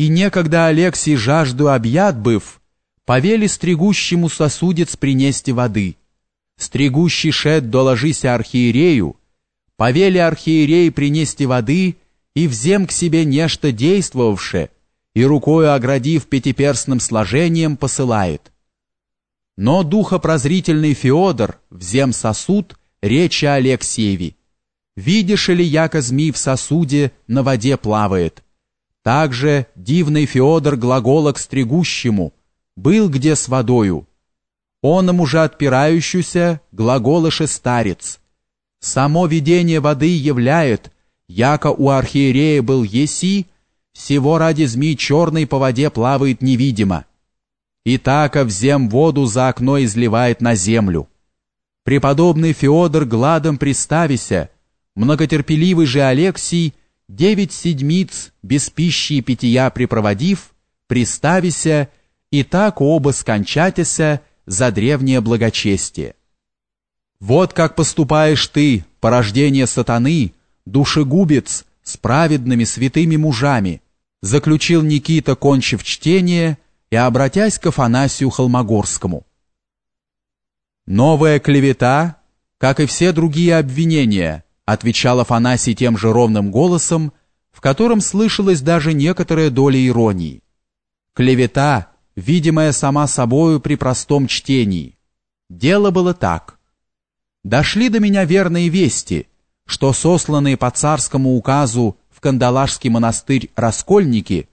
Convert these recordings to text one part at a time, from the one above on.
И некогда Алексий жажду объят быв, повели стригущему сосудец принести воды. Стригущий шед доложися архиерею, повели архиерей принести воды и взем к себе нечто действовавше, и рукою оградив пятиперстным сложением посылает. Но духопрозрительный Феодор, взем сосуд, речи Алексееви. Видишь ли, яко змей в сосуде на воде плавает. Также дивный Феодор глагола к стригущему, был где с водою. Он ему же отпирающийся глаголыше старец. Само видение воды являет, яко у архиерея был еси, всего ради змей черной по воде плавает невидимо. И така взем воду за окно изливает на землю. Преподобный Феодор гладом приставися, многотерпеливый же Алексий, девять седмиц без пищи и питья припроводив, приставися, и так оба скончатися за древнее благочестие. Вот как поступаешь ты, порождение сатаны, душегубец, с праведными святыми мужами, заключил Никита, кончив чтение, и обратясь к Афанасию Холмогорскому. Новая клевета, как и все другие обвинения, отвечал Афанасий тем же ровным голосом, в котором слышалась даже некоторая доля иронии. Клевета, видимая сама собою при простом чтении. Дело было так. Дошли до меня верные вести, что сосланные по царскому указу в Кандалашский монастырь раскольники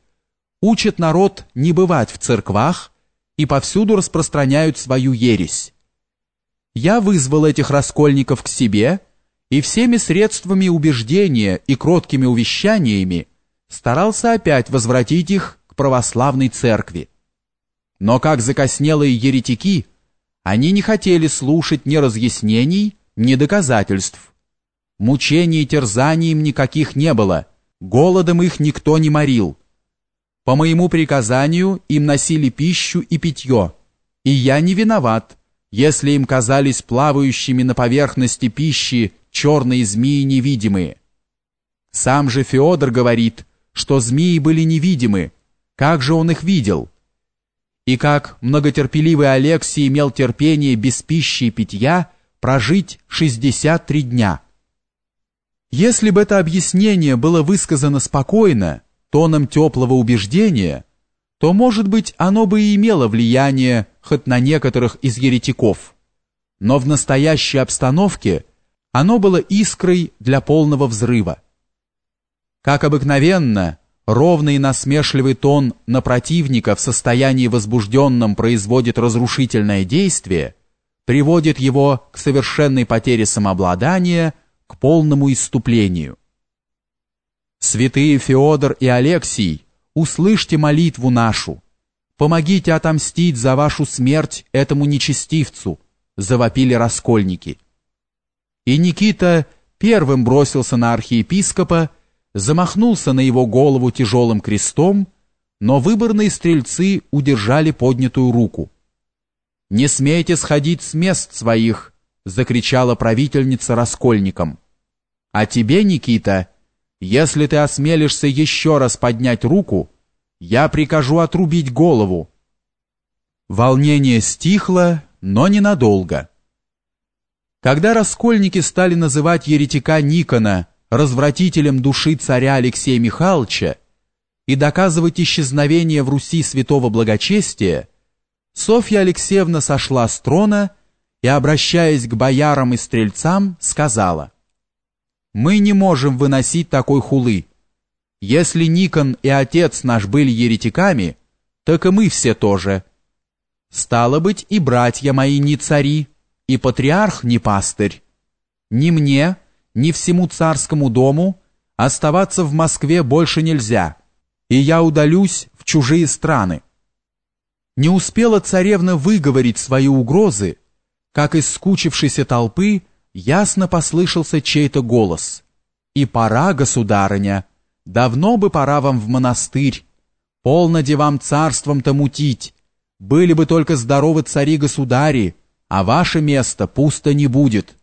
учат народ не бывать в церквах и повсюду распространяют свою ересь. Я вызвал этих раскольников к себе и всеми средствами убеждения и кроткими увещаниями старался опять возвратить их к православной церкви. Но как закоснелые еретики, они не хотели слушать ни разъяснений, ни доказательств. Мучений и терзаний им никаких не было, голодом их никто не морил. По моему приказанию им носили пищу и питье, и я не виноват, если им казались плавающими на поверхности пищи черные змеи невидимые. Сам же Феодор говорит, что змеи были невидимы, как же он их видел? И как многотерпеливый Алексий имел терпение без пищи и питья прожить 63 дня. Если бы это объяснение было высказано спокойно, тоном теплого убеждения, то, может быть, оно бы и имело влияние хоть на некоторых из еретиков. Но в настоящей обстановке оно было искрой для полного взрыва. Как обыкновенно, ровный насмешливый тон на противника в состоянии возбужденном производит разрушительное действие, приводит его к совершенной потере самообладания, к полному иступлению. Святые Феодор и Алексий, услышьте молитву нашу. Помогите отомстить за вашу смерть этому нечестивцу, завопили раскольники. И Никита первым бросился на архиепископа, замахнулся на его голову тяжелым крестом, но выборные стрельцы удержали поднятую руку. «Не смейте сходить с мест своих!» — закричала правительница раскольникам. «А тебе, Никита, — если ты осмелишься еще раз поднять руку, я прикажу отрубить голову. Волнение стихло, но ненадолго. Когда раскольники стали называть еретика Никона развратителем души царя Алексея Михайловича и доказывать исчезновение в Руси святого благочестия, Софья Алексеевна сошла с трона и, обращаясь к боярам и стрельцам, сказала — мы не можем выносить такой хулы. Если Никон и отец наш были еретиками, так и мы все тоже. Стало быть, и братья мои не цари, и патриарх не пастырь. Ни мне, ни всему царскому дому оставаться в Москве больше нельзя, и я удалюсь в чужие страны. Не успела царевна выговорить свои угрозы, как из скучившейся толпы ясно послышался чей-то голос. «И пора, государыня, давно бы пора вам в монастырь, полноде вам царством-то мутить, были бы только здоровы цари-государи, а ваше место пусто не будет».